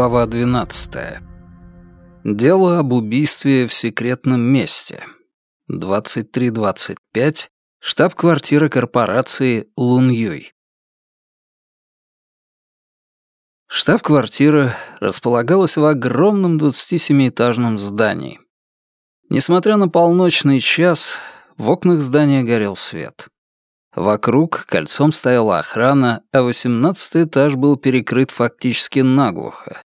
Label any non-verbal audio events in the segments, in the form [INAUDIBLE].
Глава 12. Дело об убийстве в секретном месте. 23.25. Штаб-квартира корпорации Луньюй. Штаб-квартира располагалась в огромном 27-этажном здании. Несмотря на полночный час, в окнах здания горел свет. Вокруг кольцом стояла охрана, а восемнадцатый этаж был перекрыт фактически наглухо.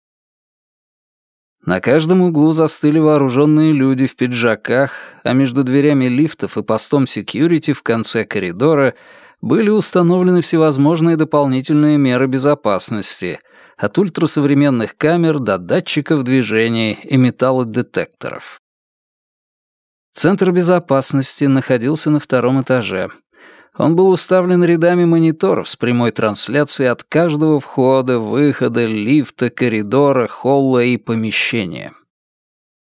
На каждом углу застыли вооруженные люди в пиджаках, а между дверями лифтов и постом секьюрити в конце коридора были установлены всевозможные дополнительные меры безопасности, от ультрасовременных камер до датчиков движения и металлодетекторов. Центр безопасности находился на втором этаже — он был уставлен рядами мониторов с прямой трансляцией от каждого входа, выхода, лифта, коридора, холла и помещения.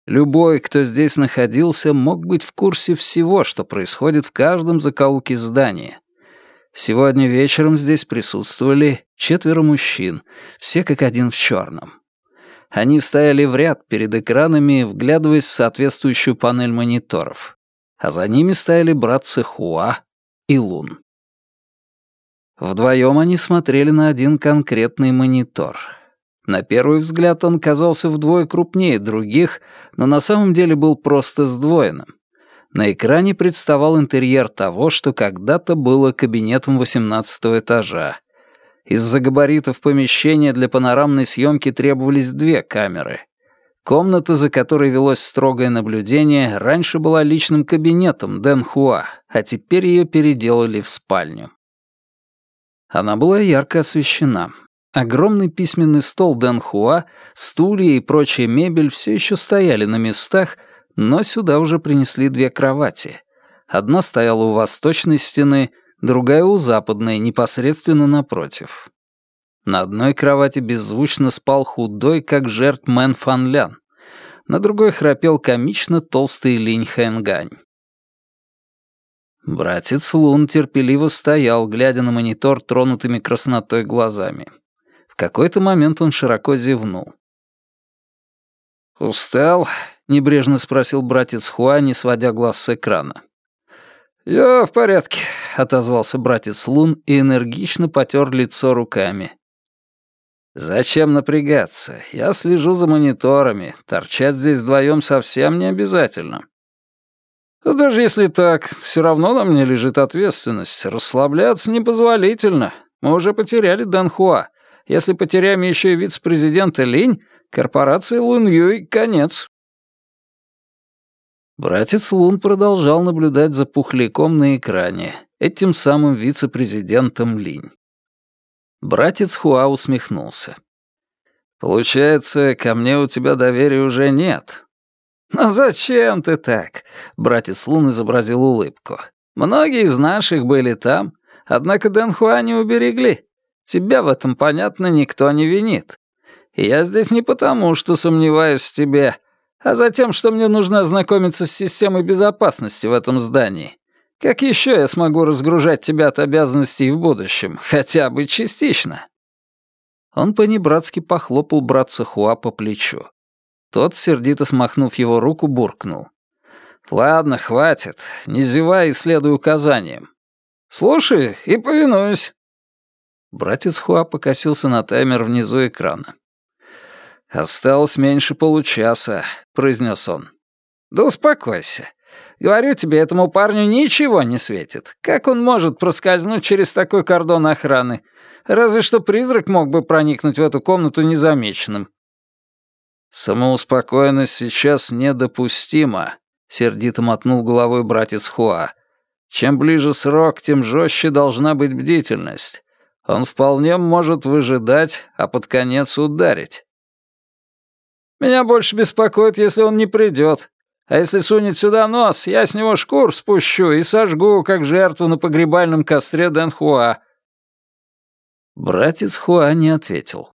Любой, кто здесь находился, мог быть в курсе всего, что происходит в каждом закоулке здания. Сегодня вечером здесь присутствовали четверо мужчин, все как один в черном. Они стояли в ряд перед экранами, вглядываясь в соответствующую панель мониторов. А за ними стояли братцы Хуа и Лун. Вдвоем они смотрели на один конкретный монитор. На первый взгляд он казался вдвое крупнее других, но на самом деле был просто сдвоенным. На экране представал интерьер того, что когда-то было кабинетом 18 этажа. Из-за габаритов помещения для панорамной съемки требовались две камеры. Комната, за которой велось строгое наблюдение, раньше была личным кабинетом Дэн Хуа, а теперь ее переделали в спальню. Она была ярко освещена. Огромный письменный стол Дэн Хуа, стулья и прочая мебель все еще стояли на местах, но сюда уже принесли две кровати. Одна стояла у восточной стены, другая у западной, непосредственно напротив. На одной кровати беззвучно спал худой, как жертв Мэн Фан Лян. На другой храпел комично толстый Линь Хэнгань. Братец Лун терпеливо стоял, глядя на монитор тронутыми краснотой глазами. В какой-то момент он широко зевнул. «Устал?» — небрежно спросил братец Хуа, не сводя глаз с экрана. «Я в порядке», — отозвался братец Лун и энергично потер лицо руками. «Зачем напрягаться? Я слежу за мониторами. Торчать здесь вдвоем совсем не обязательно». «Даже если так, все равно на мне лежит ответственность. Расслабляться непозволительно. Мы уже потеряли Данхуа. Если потеряем еще и вице-президента Линь, корпорации Лун Юй конец». Братец Лун продолжал наблюдать за пухляком на экране, этим самым вице-президентом Линь. Братец Хуа усмехнулся. «Получается, ко мне у тебя доверия уже нет». «Но зачем ты так?» — братец Лун изобразил улыбку. «Многие из наших были там, однако Дэн Хуа не уберегли. Тебя в этом, понятно, никто не винит. Я здесь не потому, что сомневаюсь в тебе, а за тем, что мне нужно ознакомиться с системой безопасности в этом здании. Как еще я смогу разгружать тебя от обязанностей в будущем, хотя бы частично?» Он понебратски похлопал братца Хуа по плечу. Тот, сердито смахнув его руку, буркнул. «Ладно, хватит. Не зевай и следуй указаниям. Слушай и повинуюсь». Братец Хуа покосился на таймер внизу экрана. «Осталось меньше получаса», — произнес он. «Да успокойся. Говорю тебе, этому парню ничего не светит. Как он может проскользнуть через такой кордон охраны? Разве что призрак мог бы проникнуть в эту комнату незамеченным». «Самоуспокоенность сейчас недопустима», — сердито мотнул головой братец Хуа. «Чем ближе срок, тем жестче должна быть бдительность. Он вполне может выжидать, а под конец ударить». «Меня больше беспокоит, если он не придет. А если сунет сюда нос, я с него шкур спущу и сожгу, как жертву на погребальном костре Дэн Хуа». Братец Хуа не ответил.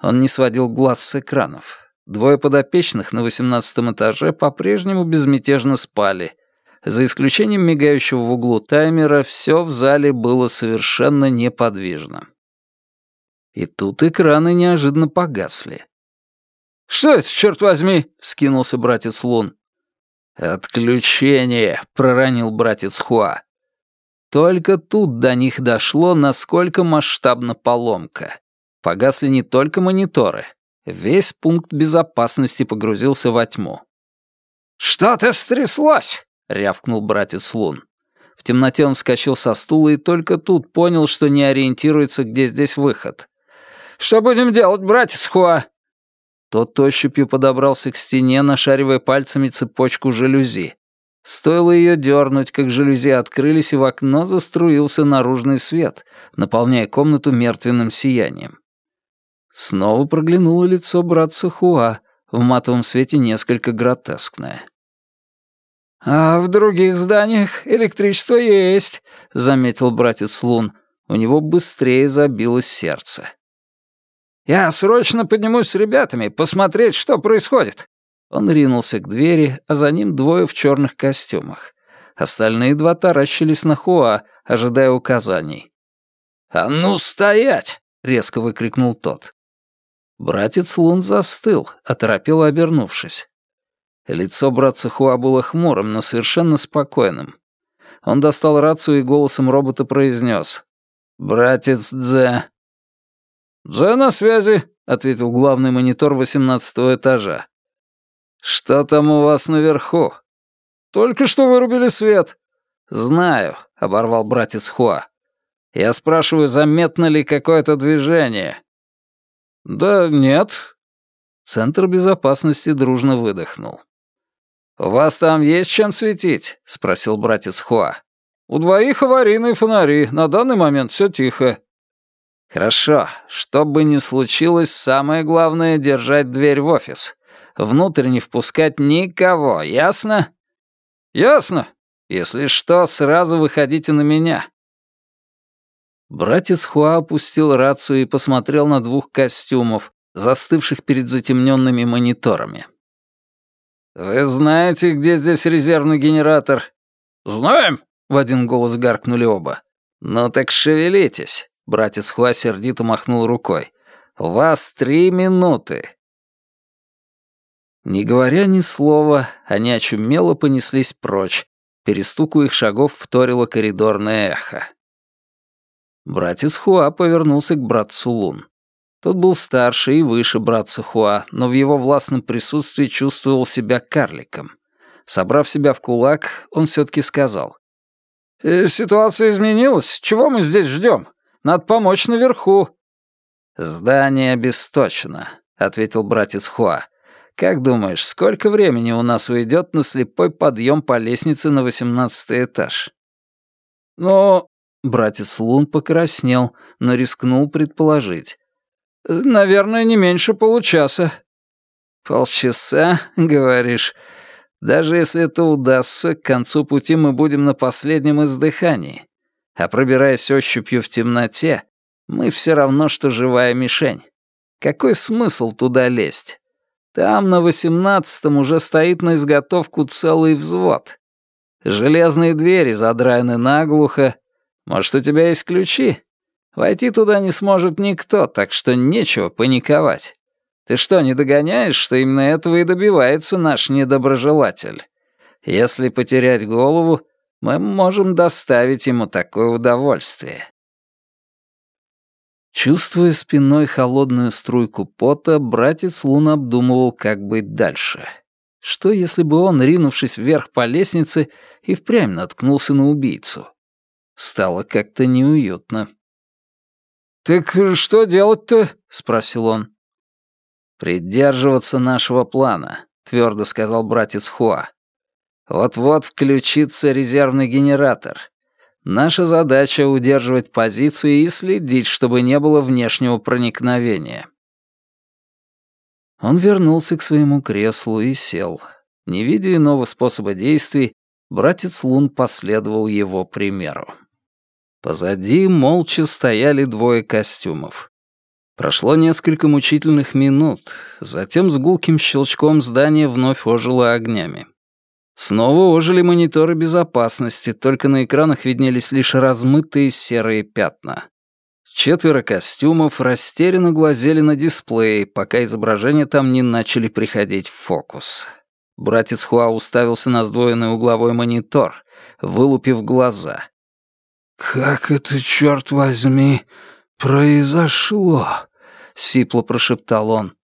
Он не сводил глаз с экранов. Двое подопечных на восемнадцатом этаже по-прежнему безмятежно спали. За исключением мигающего в углу таймера, все в зале было совершенно неподвижно. И тут экраны неожиданно погасли. «Что это, черт возьми?» — вскинулся братец Лун. «Отключение!» — проронил братец Хуа. Только тут до них дошло, насколько масштабна поломка. Погасли не только мониторы. Весь пункт безопасности погрузился во тьму. «Что-то стряслось!» — рявкнул братец Лун. В темноте он вскочил со стула и только тут понял, что не ориентируется, где здесь выход. «Что будем делать, братец Хуа?» Тот ощупью подобрался к стене, нашаривая пальцами цепочку жалюзи. Стоило ее дернуть, как жалюзи открылись, и в окно заструился наружный свет, наполняя комнату мертвенным сиянием. Снова проглянуло лицо братца Хуа, в матовом свете несколько гротескное. «А в других зданиях электричество есть», — заметил братец Лун. У него быстрее забилось сердце. «Я срочно поднимусь с ребятами, посмотреть, что происходит. Он ринулся к двери, а за ним двое в черных костюмах. Остальные два таращились на Хуа, ожидая указаний. «А ну стоять!» — резко выкрикнул тот. Братец Лун застыл, оторопело обернувшись. Лицо братца Хуа было хмурым, но совершенно спокойным. Он достал рацию и голосом робота произнес. «Братец Дзе». «Дзе на связи», — ответил главный монитор восемнадцатого этажа. «Что там у вас наверху?» «Только что вырубили свет». «Знаю», — оборвал братец Хуа. «Я спрашиваю, заметно ли какое-то движение?» «Да нет». Центр безопасности дружно выдохнул. «У вас там есть чем светить?» — спросил братец Хуа. «У двоих аварийные фонари. На данный момент все тихо». «Хорошо. Что бы ни случилось, самое главное — держать дверь в офис. Внутрь не впускать никого, ясно? Ясно. Если что, сразу выходите на меня. Братец Хуа опустил рацию и посмотрел на двух костюмов, застывших перед затемненными мониторами. «Вы знаете, где здесь резервный генератор?» «Знаем!» — в один голос гаркнули оба. «Ну так шевелитесь!» — братец Хуа сердито махнул рукой. «У вас три минуты!» Не говоря ни слова, они очумело понеслись прочь. Перестуку их шагов вторило коридорное эхо. Братец Хуа повернулся к братцу Лун. Тот был старше и выше братца Хуа, но в его властном присутствии чувствовал себя карликом. Собрав себя в кулак, он все-таки сказал. «Э, «Ситуация изменилась. Чего мы здесь ждем? Надо помочь наверху». «Здание обесточено», — ответил братец Хуа. Как думаешь, сколько времени у нас уйдет на слепой подъем по лестнице на восемнадцатый этаж? Ну, братец Лун покраснел, но рискнул предположить. Наверное, не меньше получаса. Полчаса, [LAUGHS] говоришь? Даже если это удастся, к концу пути мы будем на последнем издыхании. А пробираясь ощупью в темноте, мы все равно, что живая мишень. Какой смысл туда лезть? Там на восемнадцатом уже стоит на изготовку целый взвод. Железные двери задраены наглухо. Может, у тебя есть ключи? Войти туда не сможет никто, так что нечего паниковать. Ты что, не догоняешь, что именно этого и добивается наш недоброжелатель? Если потерять голову, мы можем доставить ему такое удовольствие. Чувствуя спиной холодную струйку пота, братец Лун обдумывал, как быть дальше. Что, если бы он, ринувшись вверх по лестнице, и впрямь наткнулся на убийцу? Стало как-то неуютно. «Так что делать-то?» — спросил он. «Придерживаться нашего плана», — твердо сказал братец Хуа. «Вот-вот включится резервный генератор. Наша задача — удерживать позиции и следить, чтобы не было внешнего проникновения. Он вернулся к своему креслу и сел. Не видя иного способа действий, братец Лун последовал его примеру. Позади молча стояли двое костюмов. Прошло несколько мучительных минут, затем с гулким щелчком здание вновь ожило огнями. Снова ожили мониторы безопасности, только на экранах виднелись лишь размытые серые пятна. Четверо костюмов растерянно глазели на дисплей, пока изображения там не начали приходить в фокус. Братец Хуа уставился на сдвоенный угловой монитор, вылупив глаза. «Как это, черт возьми, произошло?» — сипло прошептал он.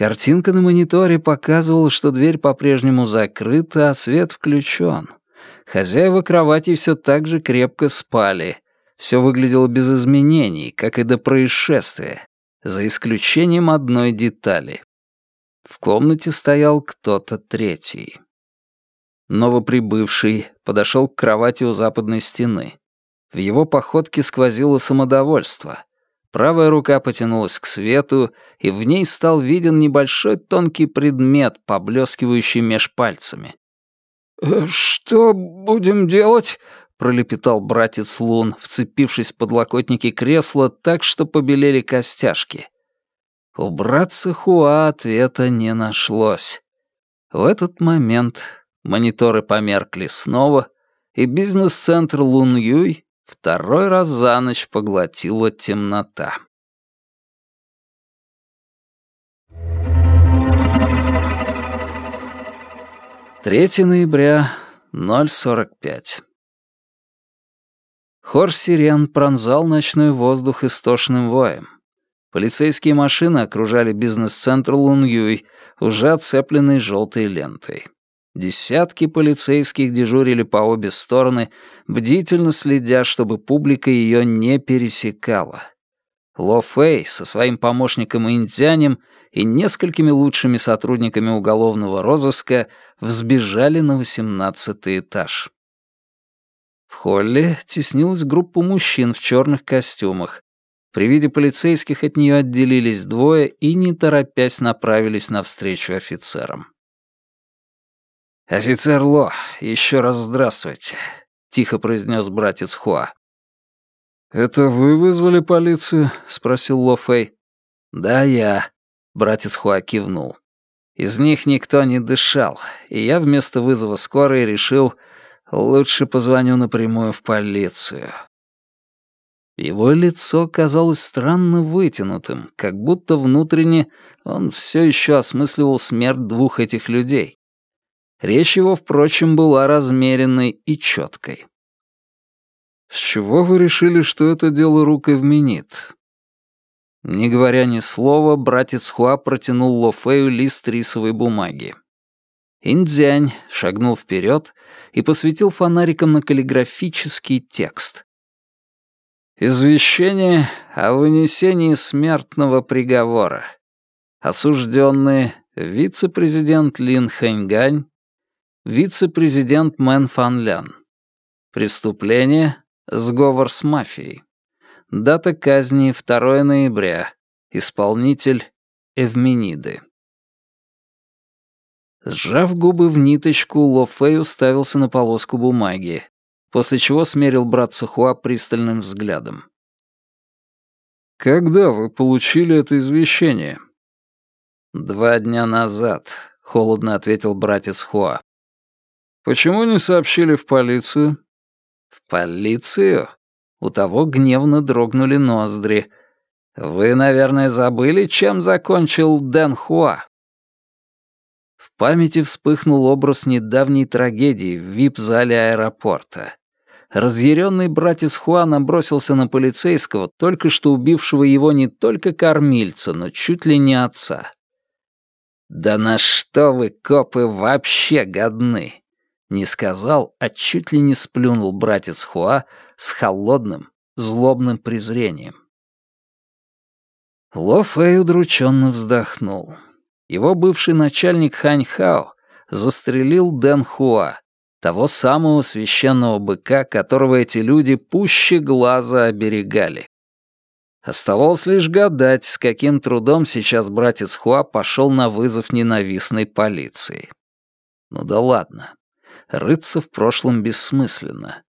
Картинка на мониторе показывала, что дверь по-прежнему закрыта, а свет включен. Хозяева кровати все так же крепко спали. Все выглядело без изменений, как и до происшествия, за исключением одной детали. В комнате стоял кто-то третий. Новоприбывший подошел к кровати у западной стены. В его походке сквозило самодовольство. Правая рука потянулась к свету, и в ней стал виден небольшой тонкий предмет, поблескивающий меж пальцами. «Э, «Что будем делать?» — пролепетал братец Лун, вцепившись в подлокотники кресла так, что побелели костяшки. У братца Хуа ответа не нашлось. В этот момент мониторы померкли снова, и бизнес-центр Лун Юй второй раз за ночь поглотила темнота. Третье ноября, 0.45. Хор сирен пронзал ночной воздух истошным воем. Полицейские машины окружали бизнес-центр Лунгюй, уже оцепленный желтой лентой. Десятки полицейских дежурили по обе стороны, бдительно следя, чтобы публика ее не пересекала. Ло Фэй со своим помощником Индзянем и несколькими лучшими сотрудниками уголовного розыска взбежали на восемнадцатый этаж. В холле теснилась группа мужчин в черных костюмах, при виде полицейских от нее отделились двое и, не торопясь, направились навстречу офицерам. «Офицер Ло, еще раз здравствуйте», — тихо произнес братец Хуа. «Это вы вызвали полицию?» — спросил Ло Фэй. «Да, я», — братец Хуа кивнул. «Из них никто не дышал, и я вместо вызова скорой решил, лучше позвоню напрямую в полицию». Его лицо казалось странно вытянутым, как будто внутренне он все еще осмысливал смерть двух этих людей. Речь его, впрочем, была размеренной и четкой. «С чего вы решили, что это дело рук Эвменит?» Не говоря ни слова, братец Хуа протянул Ло Фею лист рисовой бумаги. Индзянь шагнул вперед и посветил фонариком на каллиграфический текст, Извещение о вынесении смертного приговора. Осужденные вице-президент Лин Хэньгань, вице-президент Мэн Фан Лян. Преступление — сговор с мафией. Дата казни — 2 ноября. Исполнитель — Эвмениды. Сжав губы в ниточку, Ло Фэй уставился на полоску бумаги после чего смерил братца Хуа пристальным взглядом. «Когда вы получили это извещение?» «Два дня назад», — холодно ответил братец Хуа. «Почему не сообщили в полицию?» «В полицию?» У того гневно дрогнули ноздри. «Вы, наверное, забыли, чем закончил Дэн Хуа?» В памяти вспыхнул образ недавней трагедии в вип-зале аэропорта разъяренный братец Хуана бросился на полицейского, только что убившего его не только кормильца, но чуть ли не отца. «Да на что вы, копы, вообще годны?» Не сказал, а чуть ли не сплюнул братец Хуа с холодным, злобным презрением. Ло Фэй удрученно вздохнул. Его бывший начальник Хань Хао застрелил Дэн Хуа, того самого священного быка, которого эти люди пуще глаза оберегали. Оставалось лишь гадать, с каким трудом сейчас братец Хуа пошел на вызов ненавистной полиции. Ну да ладно. Рыться в прошлом бессмысленно.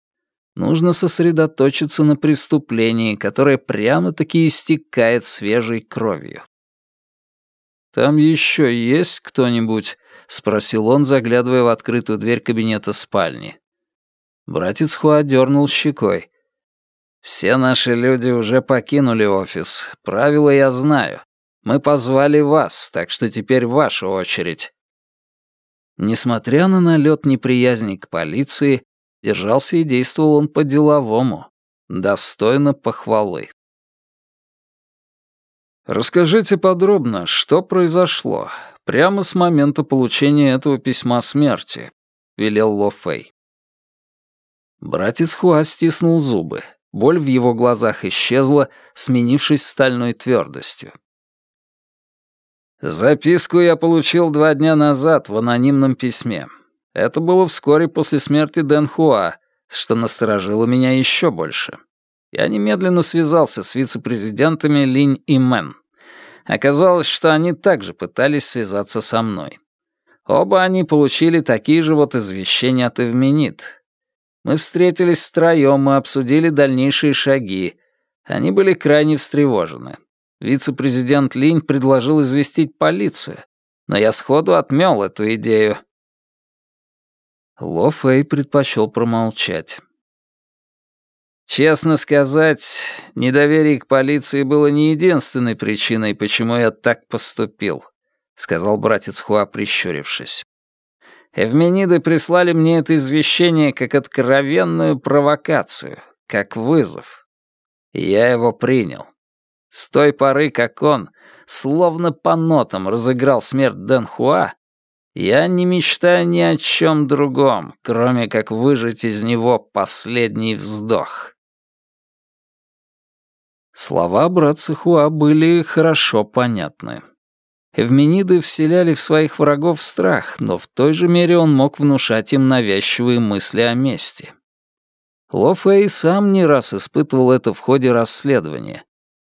Нужно сосредоточиться на преступлении, которое прямо-таки истекает свежей кровью. «Там еще есть кто-нибудь?» — спросил он, заглядывая в открытую дверь кабинета спальни. Братец Хуа дернул щекой. Все наши люди уже покинули офис. Правила я знаю. Мы позвали вас, так что теперь ваша очередь». Несмотря на налет неприязни к полиции, держался и действовал он по-деловому, достойно похвалы. «Расскажите подробно, что произошло, прямо с момента получения этого письма смерти», — велел Ло Фэй. Братец Хуа стиснул зубы. Боль в его глазах исчезла, сменившись стальной твердостью. Записку я получил два дня назад в анонимном письме. Это было вскоре после смерти Дэн Хуа, что насторожило меня еще больше. Я немедленно связался с вице-президентами Линь и Мэн. Оказалось, что они также пытались связаться со мной. Оба они получили такие же вот извещения от Эвменит, мы встретились втроем и обсудили дальнейшие шаги. Они были крайне встревожены. Вице-президент Линь предложил известить полицию, но я сходу отмел эту идею. Ло Фэй предпочел промолчать. Честно сказать, недоверие к полиции было не единственной причиной, почему я так поступил, сказал братец Хуа, прищурившись. Эвмениды прислали мне это извещение как откровенную провокацию, как вызов. И я его принял. С той поры, как он, словно по нотам, разыграл смерть Дэн Хуа, я не мечтаю ни о чем другом, кроме как выжать из него последний вздох. Слова братца Хуа были хорошо понятны. Эвмениды вселяли в своих врагов страх, но в той же мере он мог внушать им навязчивые мысли о мести. Ло Фэй сам не раз испытывал это в ходе расследования.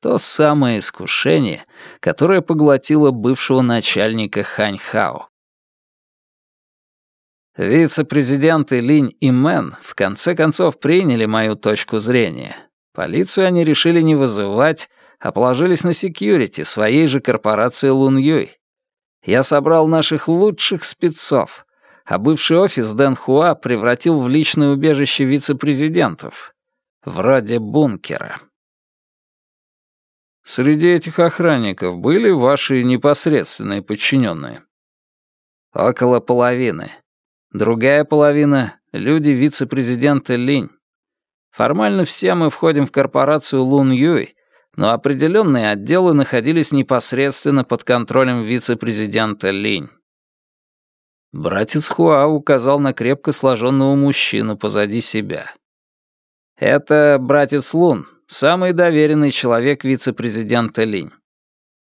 То самое искушение, которое поглотило бывшего начальника Хань Хао. Вице-президенты Линь и Мэн в конце концов приняли мою точку зрения. Полицию они решили не вызывать, а положились на секьюрити своей же корпорации Лун Юй. Я собрал наших лучших спецов, а бывший офис Дэн Хуа превратил в личное убежище вице-президентов. Вроде бункера. Среди этих охранников были ваши непосредственные подчиненные? Около половины. Другая половина — люди вице-президента Линь. Формально все мы входим в корпорацию Лун Юй, но определенные отделы находились непосредственно под контролем вице-президента Линь. Братец Хуа указал на крепко сложенного мужчину позади себя. «Это братец Лун, самый доверенный человек вице-президента Линь.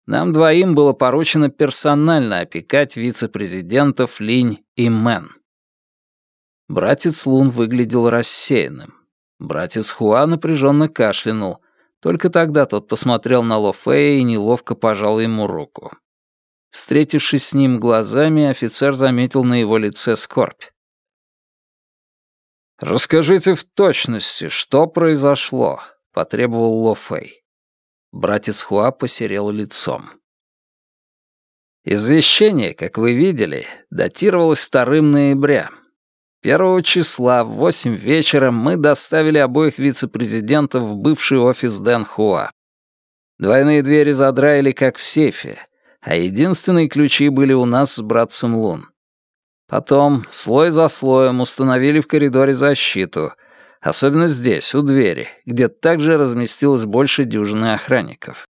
Нам двоим было поручено персонально опекать вице-президентов Линь и Мэн». Братец Лун выглядел рассеянным. Братец Хуа напряженно кашлянул — только тогда тот посмотрел на Ло Фея и неловко пожал ему руку. Встретившись с ним глазами, офицер заметил на его лице скорбь. «Расскажите в точности, что произошло», — потребовал Ло Фэй. Братец Хуа посерел лицом. Извещение, как вы видели, датировалось 2 ноября. Первого числа в восемь вечера мы доставили обоих вице-президентов в бывший офис Дэн Хуа. Двойные двери задраили, как в сейфе, а единственные ключи были у нас с братцем Лун. Потом, слой за слоем, установили в коридоре защиту, особенно здесь, у двери, где также разместилось больше дюжины охранников.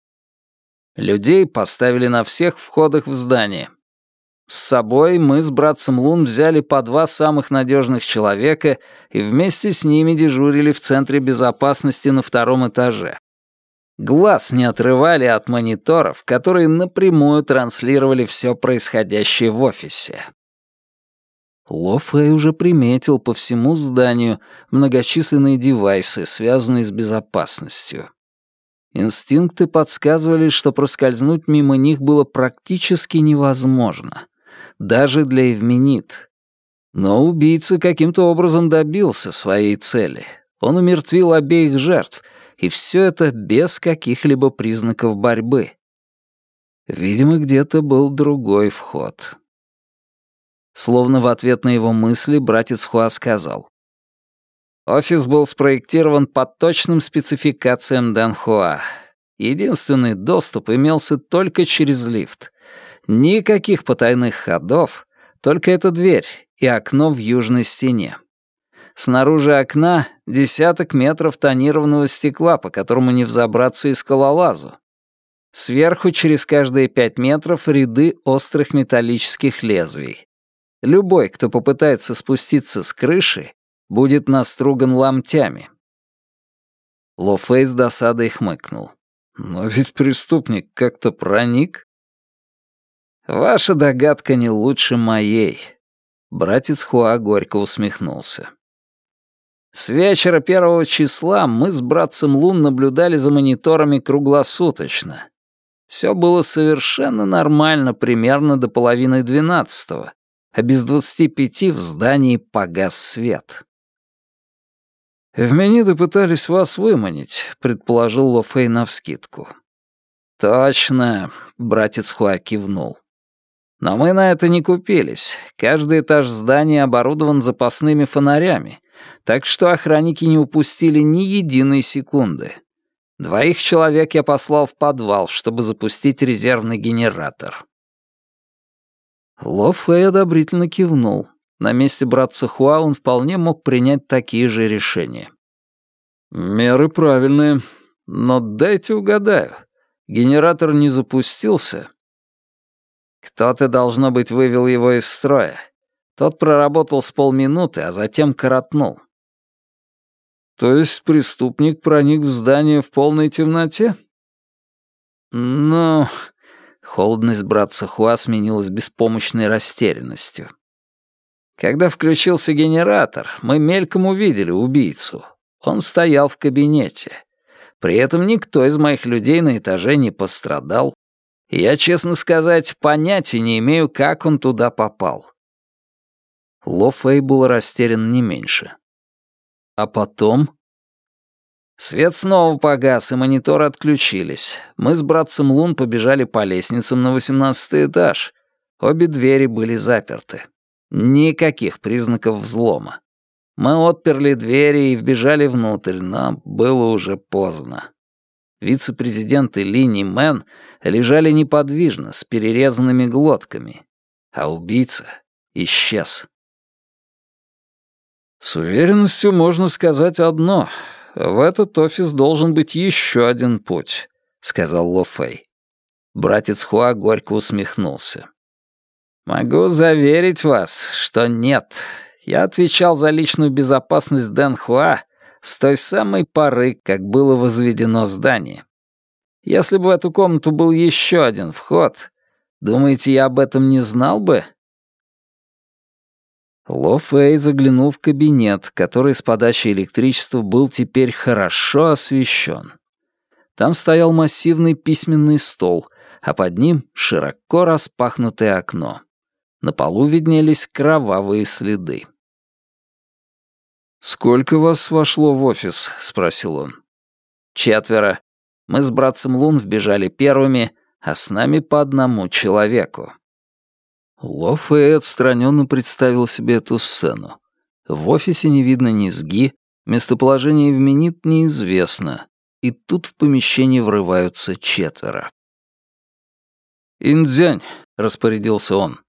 Людей поставили на всех входах в здание, с собой мы с братцем Лун взяли по два самых надежных человека и вместе с ними дежурили в центре безопасности на втором этаже. Глаз не отрывали от мониторов, которые напрямую транслировали все происходящее в офисе. Ло Фэй уже приметил по всему зданию многочисленные девайсы, связанные с безопасностью. Инстинкты подсказывали, что проскользнуть мимо них было практически невозможно даже для Эвменит. Но убийца каким-то образом добился своей цели. Он умертвил обеих жертв, и все это без каких-либо признаков борьбы. Видимо, где-то был другой вход. Словно в ответ на его мысли братец Хуа сказал. Офис был спроектирован по точным спецификациям Данхуа. Единственный доступ имелся только через лифт. Никаких потайных ходов, только эта дверь и окно в южной стене. Снаружи окна десяток метров тонированного стекла, по которому не взобраться и скалолазу. Сверху через каждые пять метров ряды острых металлических лезвий. Любой, кто попытается спуститься с крыши, будет наструган ломтями. Ло Фэй с досадой хмыкнул. Но ведь преступник как-то проник. Ваша догадка не лучше моей. Братец Хуа горько усмехнулся. С вечера первого числа мы с братцем Лун наблюдали за мониторами круглосуточно. Все было совершенно нормально примерно до половины двенадцатого, а без двадцати пяти в здании погас свет. «Эвмениды пытались вас выманить», — предположил Ло Фэй навскидку. «Точно», — братец Хуа кивнул. «Но мы на это не купились. Каждый этаж здания оборудован запасными фонарями, так что охранники не упустили ни единой секунды. Двоих человек я послал в подвал, чтобы запустить резервный генератор». Ло Фэй одобрительно кивнул. На месте братца Хуа он вполне мог принять такие же решения. «Меры правильные, но дайте угадаю. Генератор не запустился?» «Кто-то, должно быть, вывел его из строя. Тот проработал с полминуты, а затем коротнул». «То есть преступник проник в здание в полной темноте?» «Ну...» Холодность братца Хуа сменилась беспомощной растерянностью. Когда включился генератор, мы мельком увидели убийцу. Он стоял в кабинете. При этом никто из моих людей на этаже не пострадал. Я, честно сказать, понятия не имею, как он туда попал. Ло Фэй был растерян не меньше. А потом... Свет снова погас, и мониторы отключились. Мы с братцем Лун побежали по лестницам на восемнадцатый этаж. Обе двери были заперты. Никаких признаков взлома. Мы отперли двери и вбежали внутрь, но было уже поздно. Вице-президент и Мэн лежали неподвижно, с перерезанными глотками, а убийца исчез. С уверенностью можно сказать одно. В этот офис должен быть еще один путь, сказал Ло Фэй. Братец Хуа горько усмехнулся. «Могу заверить вас, что нет. Я отвечал за личную безопасность Дэн Хуа с той самой поры, как было возведено здание. Если бы в эту комнату был еще один вход, думаете, я об этом не знал бы?» Ло Фэй заглянул в кабинет, который с подачи электричества был теперь хорошо освещен. Там стоял массивный письменный стол, а под ним широко распахнутое окно. На полу виднелись кровавые следы. «Сколько вас вошло в офис?» — спросил он. «Четверо. Мы с братцем Лун вбежали первыми, а с нами по одному человеку». Ло отстраненно представил себе эту сцену. В офисе не видно низги, местоположение Евменит неизвестно, и тут в помещение врываются четверо. «Индзянь», — распорядился он,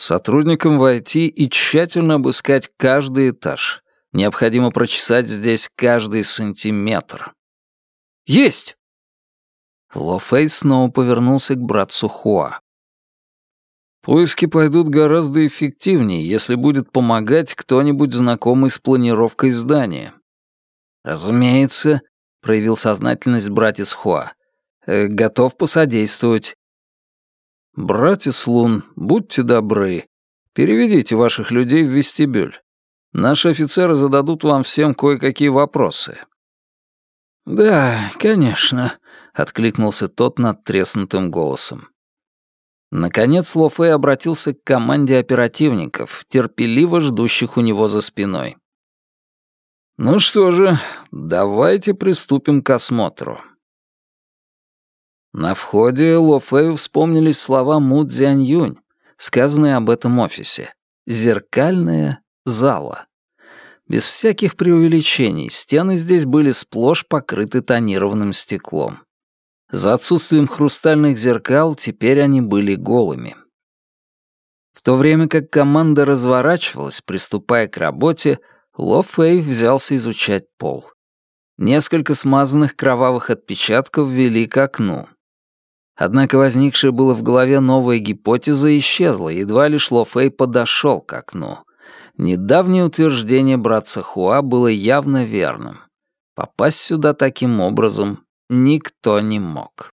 Сотрудникам войти и тщательно обыскать каждый этаж. Необходимо прочесать здесь каждый сантиметр. «Есть!» Ло Фэй снова повернулся к братцу Хуа. «Поиски пойдут гораздо эффективнее, если будет помогать кто-нибудь знакомый с планировкой здания». «Разумеется», — проявил сознательность братец Хуа. «Э, «Готов посодействовать. «Братец Лун, будьте добры, переведите ваших людей в вестибюль. Наши офицеры зададут вам всем кое-какие вопросы». «Да, конечно», — откликнулся тот над треснутым голосом. Наконец Ло Фэй обратился к команде оперативников, терпеливо ждущих у него за спиной. «Ну что же, давайте приступим к осмотру. На входе Ло Фэю вспомнились слова Му Цзянь Юнь, сказанные об этом офисе. «Зеркальная зала». Без всяких преувеличений, стены здесь были сплошь покрыты тонированным стеклом. За отсутствием хрустальных зеркал теперь они были голыми. В то время как команда разворачивалась, приступая к работе, Ло Фэй взялся изучать пол. Несколько смазанных кровавых отпечатков вели к окну. Однако возникшая было в голове новая гипотеза исчезла, едва лишь Ло Фэй подошел к окну. Недавнее утверждение братца Хуа было явно верным. Попасть сюда таким образом никто не мог.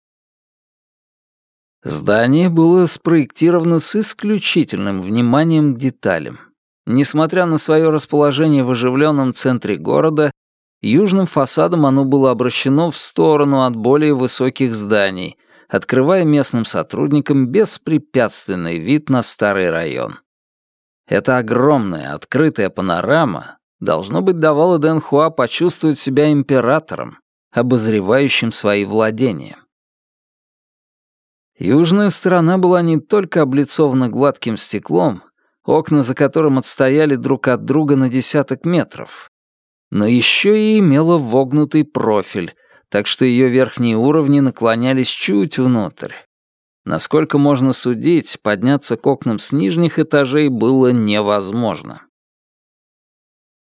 Здание было спроектировано с исключительным вниманием к деталям. Несмотря на свое расположение в оживленном центре города, южным фасадом оно было обращено в сторону от более высоких зданий, открывая местным сотрудникам беспрепятственный вид на старый район. Эта огромная открытая панорама, должно быть, давала Дэн Хуа почувствовать себя императором, обозревающим свои владения. Южная сторона была не только облицована гладким стеклом, окна за которым отстояли друг от друга на десяток метров, но еще и имела вогнутый профиль, так что ее верхние уровни наклонялись чуть внутрь. Насколько можно судить, подняться к окнам с нижних этажей было невозможно.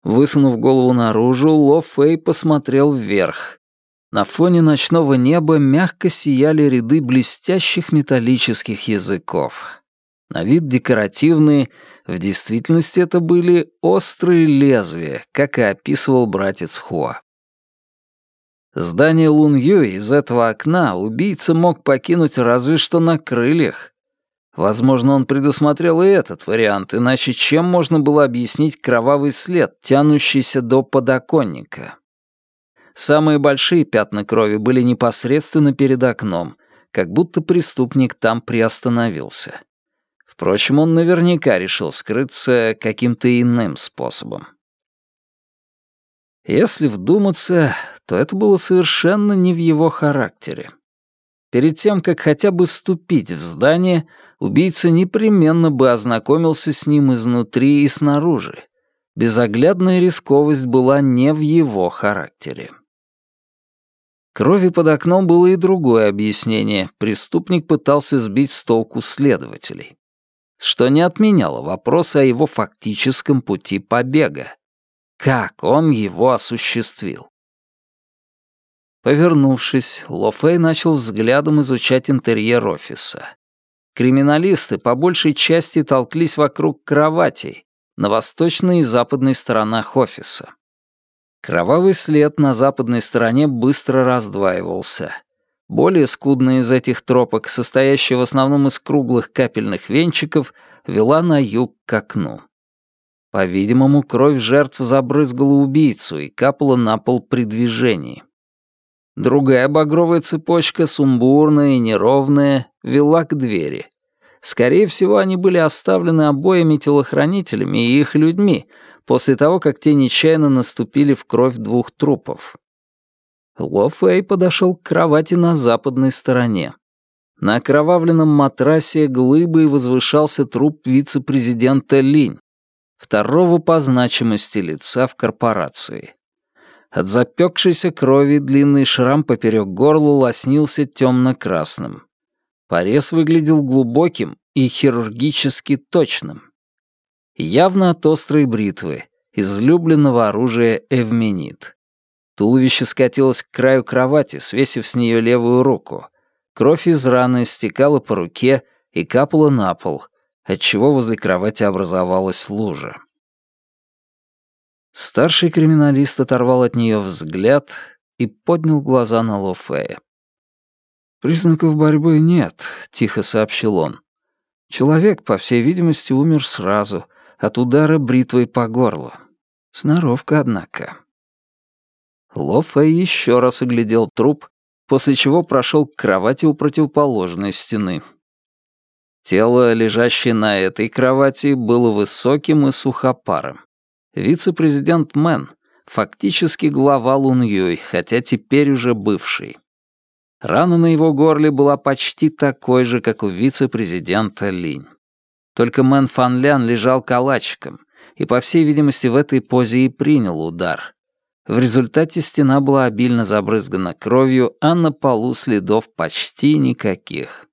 Высунув голову наружу, Ло Фэй посмотрел вверх. На фоне ночного неба мягко сияли ряды блестящих металлических языков. На вид декоративные, в действительности это были острые лезвия, как и описывал братец Хуа. Здание Лун Юй из этого окна убийца мог покинуть разве что на крыльях. Возможно, он предусмотрел и этот вариант, иначе чем можно было объяснить кровавый след, тянущийся до подоконника? Самые большие пятна крови были непосредственно перед окном, как будто преступник там приостановился. Впрочем, он наверняка решил скрыться каким-то иным способом. Если вдуматься, то это было совершенно не в его характере. Перед тем, как хотя бы ступить в здание, убийца непременно бы ознакомился с ним изнутри и снаружи. Безоглядная рисковость была не в его характере. Крови под окном было и другое объяснение. Преступник пытался сбить с толку следователей. Что не отменяло вопроса о его фактическом пути побега. Как он его осуществил? Повернувшись, Ло Фэй начал взглядом изучать интерьер офиса. Криминалисты по большей части толклись вокруг кроватей на восточной и западной сторонах офиса. Кровавый след на западной стороне быстро раздваивался. Более скудная из этих тропок, состоящая в основном из круглых капельных венчиков, вела на юг к окну. По-видимому, кровь жертв забрызгала убийцу и капала на пол при движении. Другая багровая цепочка, сумбурная и неровная, вела к двери. Скорее всего, они были оставлены обоими телохранителями и их людьми, после того, как те нечаянно наступили в кровь двух трупов. Ло Фэй подошел к кровати на западной стороне. На окровавленном матрасе глыбой возвышался труп вице-президента Линь, второго по значимости лица в корпорации. От запекшейся крови длинный шрам поперек горла лоснился темно-красным. Порез выглядел глубоким и хирургически точным. Явно от острой бритвы, излюбленного оружия эвменит. Туловище скатилось к краю кровати, свесив с нее левую руку. Кровь из раны стекала по руке и капала на пол, отчего возле кровати образовалась лужа. Старший криминалист оторвал от нее взгляд и поднял глаза на Лофея. «Признаков борьбы нет», — тихо сообщил он. «Человек, по всей видимости, умер сразу, от удара бритвой по горлу. Сноровка, однако. Ло Фэй еще раз оглядел труп, после чего прошел к кровати у противоположной стены. Тело, лежащее на этой кровати, было высоким и сухопарым. Вице-президент Мэн, фактически глава Лун Юй, хотя теперь уже бывший. Рана на его горле была почти такой же, как у вице-президента Линь. Только Мэн Фан Лян лежал калачиком, и, по всей видимости, в этой позе и принял удар. В результате стена была обильно забрызгана кровью, а на полу следов почти никаких.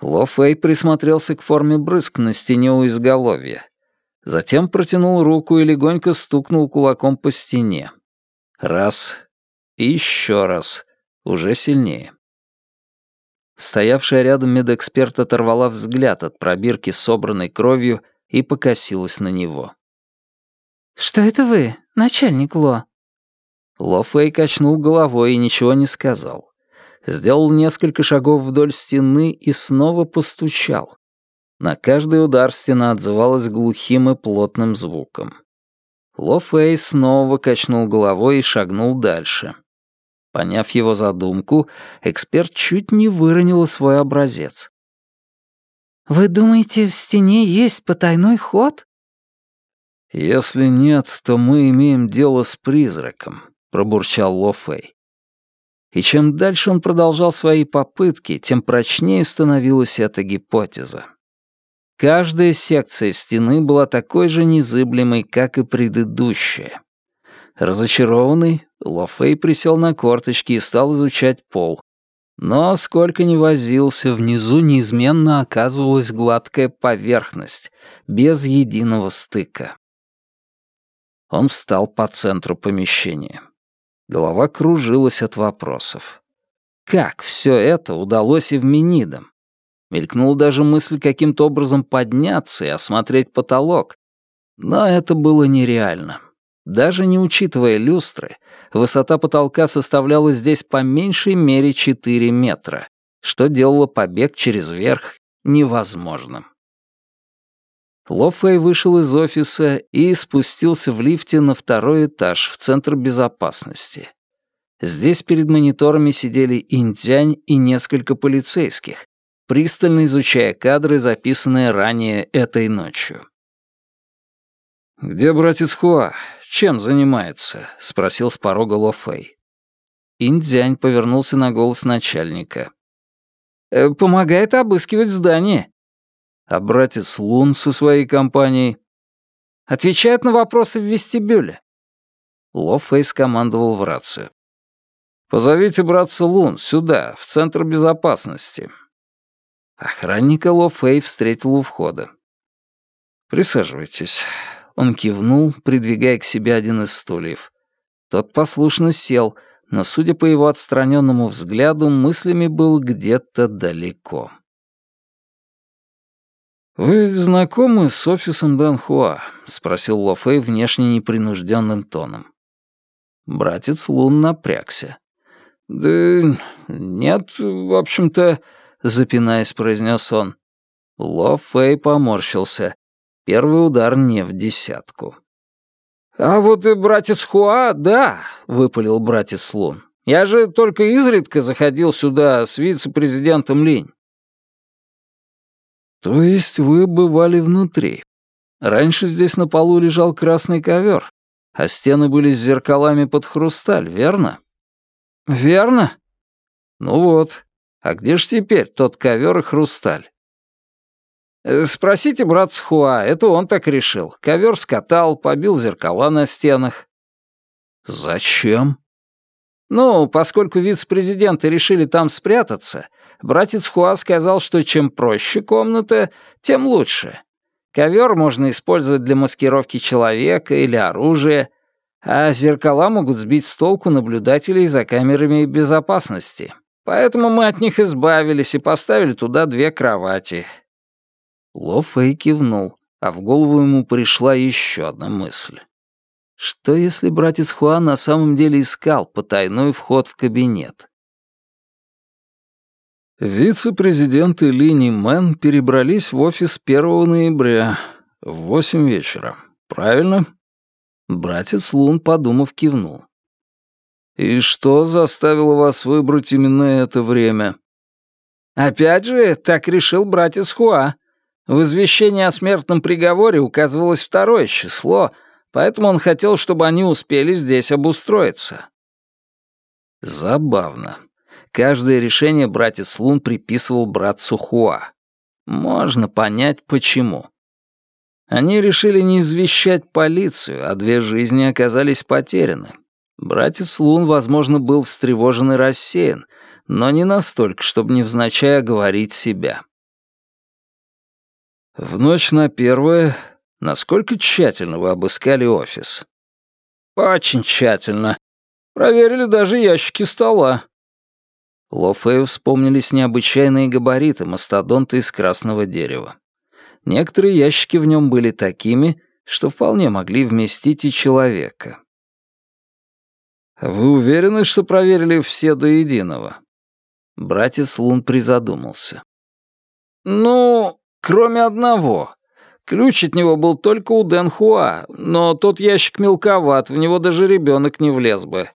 Ло Фэй присмотрелся к форме брызг на стене у изголовья. Затем протянул руку и легонько стукнул кулаком по стене. Раз. И еще раз. Уже сильнее. Стоявшая рядом медэксперт оторвала взгляд от пробирки, собранной кровью, и покосилась на него. «Что это вы, начальник Ло?» Ло Фэй качнул головой и ничего не сказал. Сделал несколько шагов вдоль стены и снова постучал. На каждый удар стена отзывалась глухим и плотным звуком. Ло Фэй снова качнул головой и шагнул дальше. Поняв его задумку, эксперт чуть не выронил свой образец. «Вы думаете, в стене есть потайной ход?» «Если нет, то мы имеем дело с призраком», — пробурчал Ло Фэй. И чем дальше он продолжал свои попытки, тем прочнее становилась эта гипотеза. Каждая секция стены была такой же незыблемой, как и предыдущая. Разочарованный, Лофей присел на корточки и стал изучать пол. Но сколько ни возился, внизу неизменно оказывалась гладкая поверхность, без единого стыка. Он встал по центру помещения. Голова кружилась от вопросов. Как все это удалось Минидам? Мелькнула даже мысль каким-то образом подняться и осмотреть потолок. Но это было нереально. Даже не учитывая люстры, высота потолка составляла здесь по меньшей мере 4 метра, что делало побег через верх невозможным. Ло вышел из офиса и спустился в лифте на второй этаж в Центр безопасности. Здесь перед мониторами сидели Индзянь и несколько полицейских, пристально изучая кадры, записанные ранее этой ночью. «Где братец Хуа? Чем занимается?» — спросил с порога Ло Фэй. Индзянь повернулся на голос начальника. «Э, «Помогает обыскивать здание». «А братец Лун со своей компанией?» «Отвечает на вопросы в вестибюле». Ло Фэй скомандовал в рацию. «Позовите братца Лун сюда, в Центр безопасности». Охранника Ло Фэй встретил у входа. «Присаживайтесь. Он кивнул, придвигая к себе один из стульев. Тот послушно сел, но, судя по его отстраненному взгляду, мыслями был где-то далеко. «Вы знакомы с офисом Данхуа?» — спросил Ло Фэй внешне непринужденным тоном. Братец Лун напрягся. «Да нет, в общем-то», — запинаясь, произнес он. Ло Фэй поморщился. Первый удар не в десятку. «А вот и братец Хуа, да», — выпалил братец Лун. «Я же только изредка заходил сюда с вице-президентом Линь». «То есть вы бывали внутри? Раньше здесь на полу лежал красный ковер, а стены были с зеркалами под хрусталь, верно?» «Верно». «Ну вот, а где ж теперь тот ковер и хрусталь?» Э, «Спросите брат Хуа, это он так решил. Ковер скатал, побил зеркала на стенах». «Зачем?» «Ну, поскольку вице-президенты решили там спрятаться, братец Хуа сказал, что чем проще комната, тем лучше. Ковер можно использовать для маскировки человека или оружия, а зеркала могут сбить с толку наблюдателей за камерами безопасности. Поэтому мы от них избавились и поставили туда две кровати. Ло Фэй кивнул, а в голову ему пришла еще одна мысль. Что если братец Хуан на самом деле искал потайной вход в кабинет? Вице-президент и Лини Мэн перебрались в офис 1 ноября в 8 вечера. Правильно? Братец Лун, подумав, кивнул. «И что заставило вас выбрать именно это время?» «Опять же, так решил братец Хуа», в извещении о смертном приговоре указывалось второе число, поэтому он хотел, чтобы они успели здесь обустроиться. Забавно. Каждое решение братец Лун приписывал братцу Хуа. Можно понять, почему. Они решили не извещать полицию, а две жизни оказались потеряны. Братец Лун, возможно, был встревожен и рассеян, но не настолько, чтобы невзначай оговорить себя. В ночь на первое, насколько тщательно вы обыскали офис? Очень тщательно. Проверили даже ящики стола. Ло Фэю вспомнились необычайные габариты мастодонта из красного дерева. Некоторые ящики в нем были такими, что вполне могли вместить и человека. «Вы уверены, что проверили все до единого?» Братец Лун призадумался. «Ну, кроме одного. Ключ от него был только у Дэн Хуа, но тот ящик мелковат, в него даже ребенок не влез бы».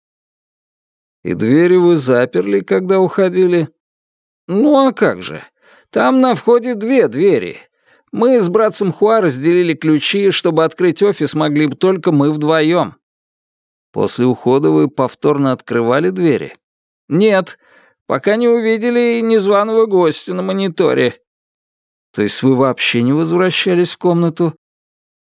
«И двери вы заперли, когда уходили?» «Ну а как же? Там на входе две двери. Мы с братцем Хуа разделили ключи, чтобы открыть офис могли бы только мы вдвоем. После ухода вы повторно открывали двери? Нет, пока не увидели незваного гостя на мониторе. То есть вы вообще не возвращались в комнату?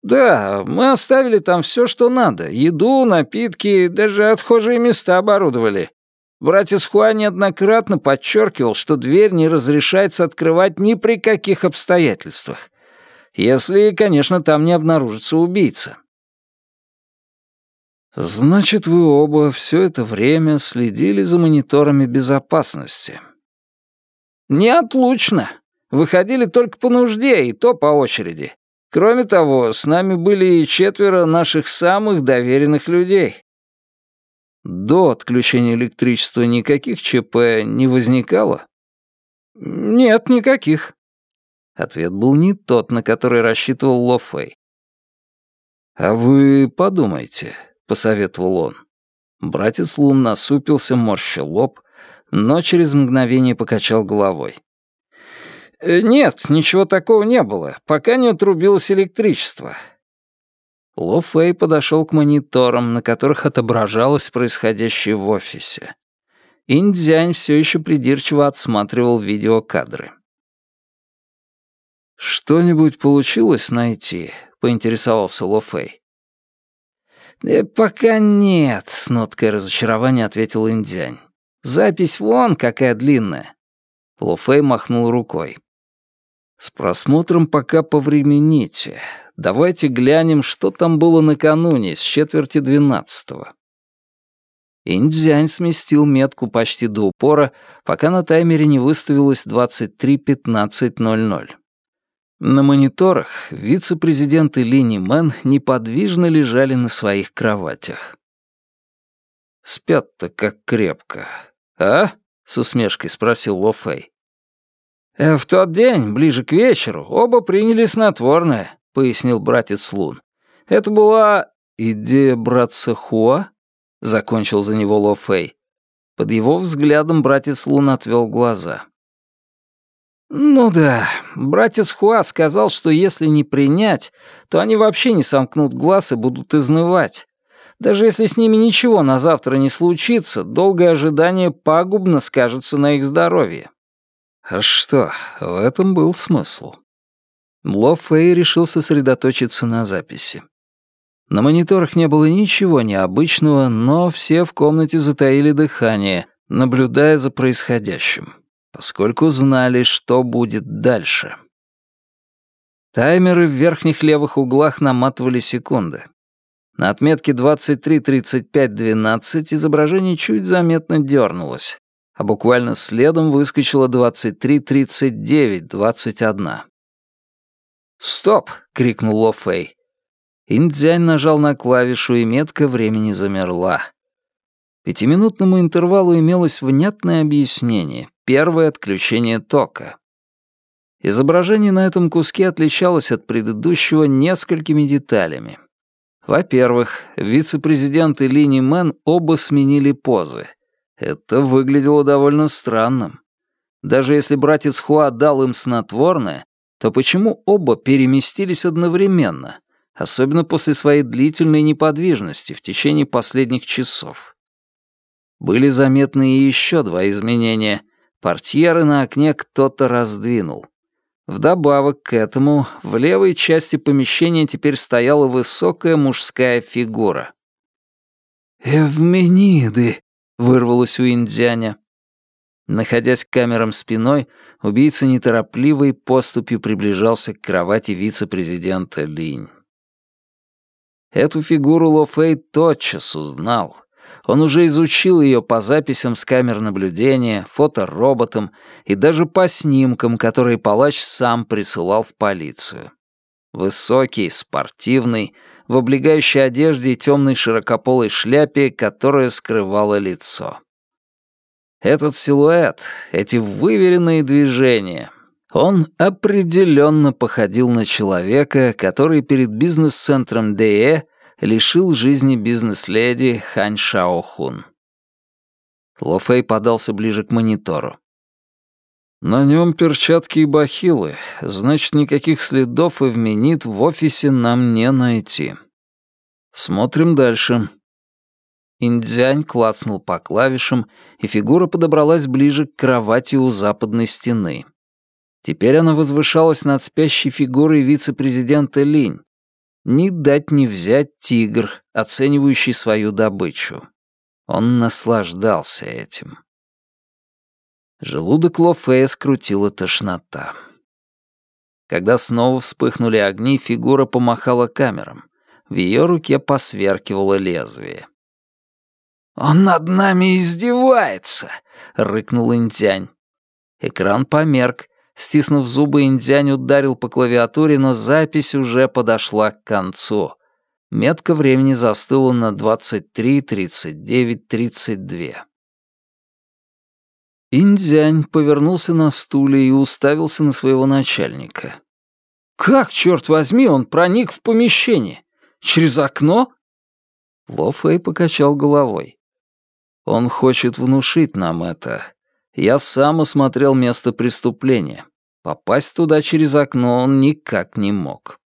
Да, мы оставили там все, что надо. Еду, напитки, даже отхожие места оборудовали. Братец Хуа неоднократно подчеркивал, что дверь не разрешается открывать ни при каких обстоятельствах. Если, конечно, там не обнаружится убийца. Значит, вы оба все это время следили за мониторами безопасности. Неотлучно. Выходили только по нужде, и то по очереди. Кроме того, с нами были и четверо наших самых доверенных людей. До отключения электричества никаких ЧП не возникало? Нет, никаких. Ответ был не тот, на который рассчитывал Ло Фэй. «А вы подумайте», — посоветовал он. Братец Лун насупился, морщил лоб, но через мгновение покачал головой. «Э, «Нет, ничего такого не было, пока не отрубилось электричество. Ло Фэй подошел к мониторам, на которых отображалось происходящее в офисе. Индзянь все еще придирчиво отсматривал видеокадры. «Что-нибудь получилось найти?» — поинтересовался Ло Фэй. «Э, «Пока нет», — с ноткой разочарования ответил Индзянь. «Запись вон какая длинная». Ло Фэй махнул рукой. «С просмотром пока повремените. Давайте глянем, что там было накануне, с четверти двенадцатого. Индзянь сместил метку почти до упора, пока на таймере не выставилось 23.15.00. На мониторах вице-президент и Лини Мэн неподвижно лежали на своих кроватях. «Спят-то как крепко, а?» — с усмешкой спросил Ло Фэй. «Э, «В тот день, ближе к вечеру, оба приняли снотворное пояснил братец Лун. «Это была идея братца Хуа?» — закончил за него Ло Фэй. Под его взглядом братец Лун отвел глаза. «Ну да, братец Хуа сказал, что если не принять, то они вообще не сомкнут глаз и будут изнывать. Даже если с ними ничего на завтра не случится, долгое ожидание пагубно скажется на их здоровье». А что, в этом был смысл. Ло Фэй решил сосредоточиться на записи. На мониторах не было ничего необычного, но все в комнате затаили дыхание, наблюдая за происходящим, поскольку знали, что будет дальше. Таймеры в верхних левых углах наматывали секунды. На отметке 23.35.12 изображение чуть заметно дернулось, а буквально следом выскочило 23.39.21. «Стоп!» — крикнул Ло Фэй. Индзянь нажал на клавишу, и метка времени замерла. Пятиминутному интервалу имелось внятное объяснение. Первое отключение тока. Изображение на этом куске отличалось от предыдущего несколькими деталями. Во-первых, вице-президент и Лини Мэн оба сменили позы. Это выглядело довольно странным. Даже если братец Хуа дал им снотворное, то почему оба переместились одновременно, особенно после своей длительной неподвижности в течение последних часов? Были заметны и еще два изменения. Портьеры на окне кто-то раздвинул. Вдобавок к этому, в левой части помещения теперь стояла высокая мужская фигура. «Эвмениды!» — вырвалось у индзяня. Находясь к камерам спиной, убийца неторопливой поступью приближался к кровати вице-президента Линь. Эту фигуру Ло Фэй тотчас узнал. Он уже изучил ее по записям с камер наблюдения, фотороботам и даже по снимкам, которые палач сам присылал в полицию. Высокий, спортивный, в облегающей одежде и темной широкополой шляпе, которая скрывала лицо. Этот силуэт, эти выверенные движения, он определенно походил на человека, который перед бизнес-центром ДЭ лишил жизни бизнес-леди Хань Шаохун. Ло Фэй подался ближе к монитору. На нем перчатки и бахилы, значит, никаких следов и вменит в офисе нам не найти. Смотрим дальше. Индзянь клацнул по клавишам, и фигура подобралась ближе к кровати у западной стены. Теперь она возвышалась над спящей фигурой вице-президента Линь. Ни дать ни взять тигр, оценивающий свою добычу. Он наслаждался этим. Желудок Ло Фея скрутила тошнота. Когда снова вспыхнули огни, фигура помахала камерам. В ее руке посверкивало лезвие. «Он над нами издевается!» — рыкнул Интянь. Экран померк. Стиснув зубы, Индзянь ударил по клавиатуре, но запись уже подошла к концу. Метка времени застыла на 23, 39, 32. Индзянь повернулся на стуле и уставился на своего начальника. «Как, черт возьми, он проник в помещение? Через окно?» Ло Фэй покачал головой. «Он хочет внушить нам это. Я сам осмотрел место преступления. Попасть туда через окно он никак не мог».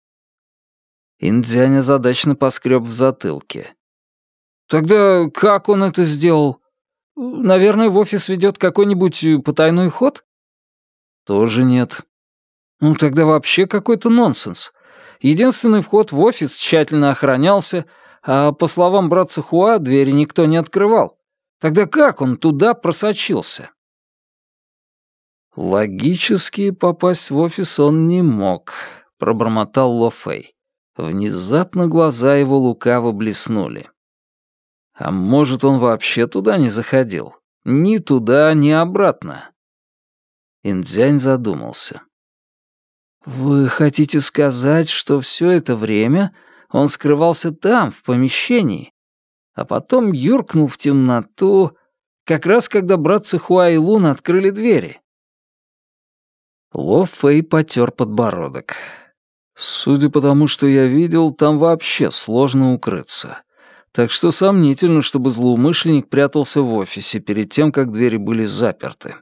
Индзянь озадачно поскреб в затылке. «Тогда как он это сделал? Наверное, в офис ведет какой-нибудь э, потайной ход? Тоже нет. Ну, тогда вообще какой-то нонсенс. Единственный вход в офис тщательно охранялся, а, по словам братца Хуа, двери никто не открывал. Тогда как он туда просочился? Логически попасть в офис он не мог, пробормотал Ло Фэй. Внезапно глаза его лукаво блеснули. А может, он вообще туда не заходил? Ни туда, ни обратно. Индзянь задумался. «Вы хотите сказать, что все это время он скрывался там, в помещении, а потом юркнул в темноту, как раз когда братцы Хуа и Лун открыли двери?» Ло Фэй потер подбородок. «Судя по тому, что я видел, там вообще сложно укрыться так что сомнительно, чтобы злоумышленник прятался в офисе перед тем, как двери были заперты.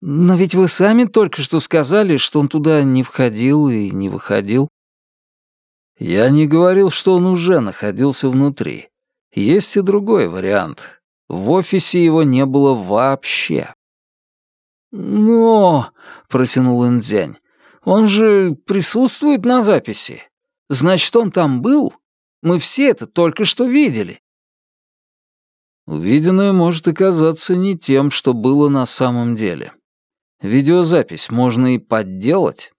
«Но ведь вы сами только что сказали, что он туда не входил и не выходил». «Я не говорил, что он уже находился внутри. Есть и другой вариант. В офисе его не было вообще». «Но...» — протянул Индзянь. «Он же присутствует на записи. Значит, он там был?» Мы все это только что видели». Увиденное может оказаться не тем, что было на самом деле. Видеозапись можно и подделать.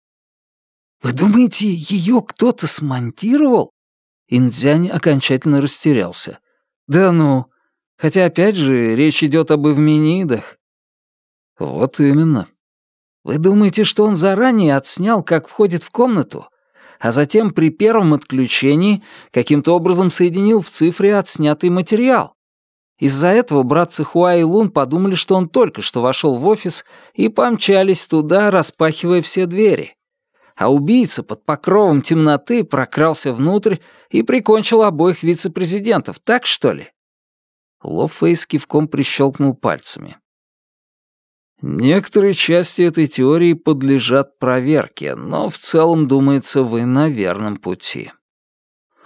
«Вы думаете, ее кто-то смонтировал?» Индзянь окончательно растерялся. «Да ну, хотя опять же речь идет об эвменидах». «Вот именно». «Вы думаете, что он заранее отснял, как входит в комнату, а затем при первом отключении каким-то образом соединил в цифре отснятый материал. Из-за этого братцы Хуа и Лун подумали, что он только что вошел в офис и помчались туда, распахивая все двери. А убийца под покровом темноты прокрался внутрь и прикончил обоих вице-президентов, так что ли? Ло Фэй с кивком прищелкнул пальцами. Некоторые части этой теории подлежат проверке, но в целом, думается, вы на верном пути.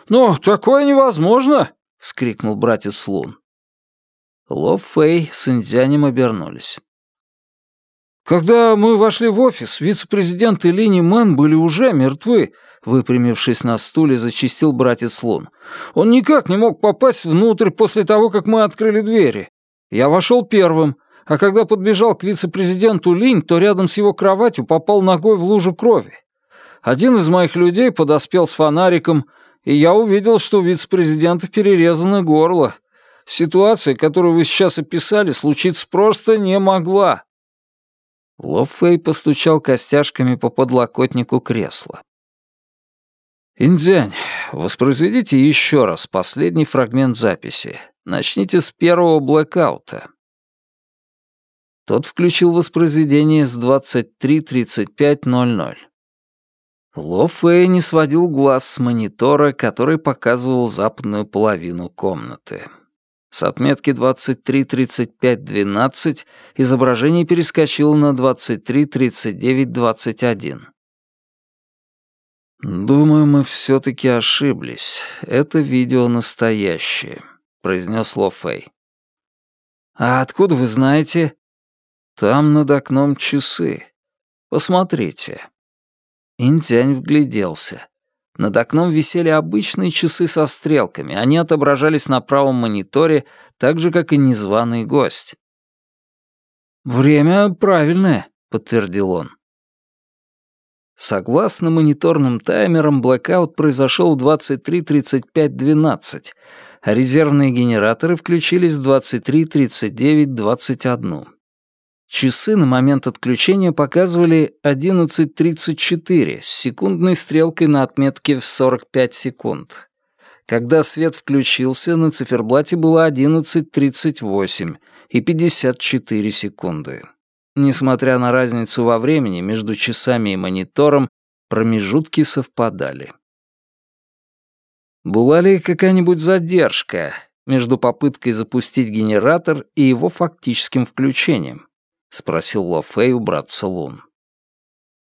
«Но такое невозможно!» — вскрикнул братец Лун. Ло Фэй с Индзянем обернулись. «Когда мы вошли в офис, вице-президент и Лини Мэн были уже мертвы», выпрямившись на стуле, зачистил братец Лун. «Он никак не мог попасть внутрь после того, как мы открыли двери. Я вошел первым, а когда подбежал к вице-президенту Линь, то рядом с его кроватью попал ногой в лужу крови. Один из моих людей подоспел с фонариком, и я увидел, что у вице-президента перерезано горло. Ситуация, которую вы сейчас описали, случиться просто не могла». Ло Фэй постучал костяшками по подлокотнику кресла. «Индзянь, воспроизведите еще раз последний фрагмент записи. Начните с первого блэкаута». Тот включил воспроизведение с 23.35.00. Ло Фэй не сводил глаз с монитора, который показывал западную половину комнаты. С отметки 23.35.12 изображение перескочило на 23.39.21. «Думаю, мы все-таки ошиблись. Это видео настоящее», — произнес Ло Фэй. «А откуда вы знаете?» «Там над окном часы. Посмотрите». Интянь вгляделся. Над окном висели обычные часы со стрелками, они отображались на правом мониторе, так же, как и незваный гость. «Время правильное», — подтвердил он. Согласно мониторным таймерам, блэкаут произошел в 23.35.12, а резервные генераторы включились в 23.39.21. Часы на момент отключения показывали 11.34 с секундной стрелкой на отметке в 45 секунд. Когда свет включился, на циферблате было 11.38 и 54 секунды. Несмотря на разницу во времени между часами и монитором, промежутки совпадали. Была ли какая-нибудь задержка между попыткой запустить генератор и его фактическим включением? — спросил Ло Фэй у братца Лун.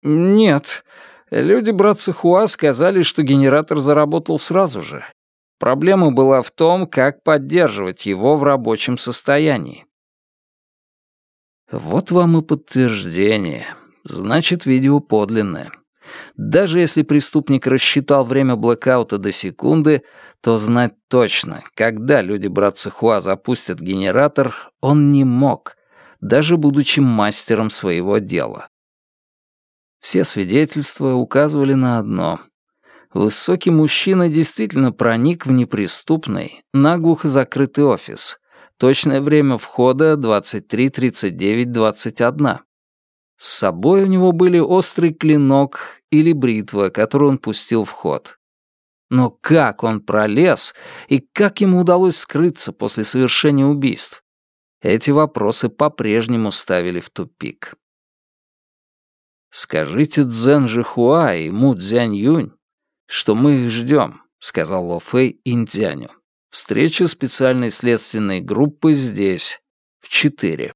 «Нет. Люди братца Хуа сказали, что генератор заработал сразу же. Проблема была в том, как поддерживать его в рабочем состоянии». «Вот вам и подтверждение. Значит, видео подлинное. Даже если преступник рассчитал время блэкаута до секунды, то знать точно, когда люди братца Хуа запустят генератор, он не мог» даже будучи мастером своего дела. Все свидетельства указывали на одно. Высокий мужчина действительно проник в неприступный, наглухо закрытый офис. Точное время входа 23.39.21. С собой у него были острый клинок или бритва, которую он пустил в ход. Но как он пролез и как ему удалось скрыться после совершения убийств? Эти вопросы по-прежнему ставили в тупик. «Скажите Цзэн Жихуа и Му Цзянь Юнь, что мы их ждем», — сказал Ло Фэй Интяню. «Встреча специальной следственной группы здесь, в четыре».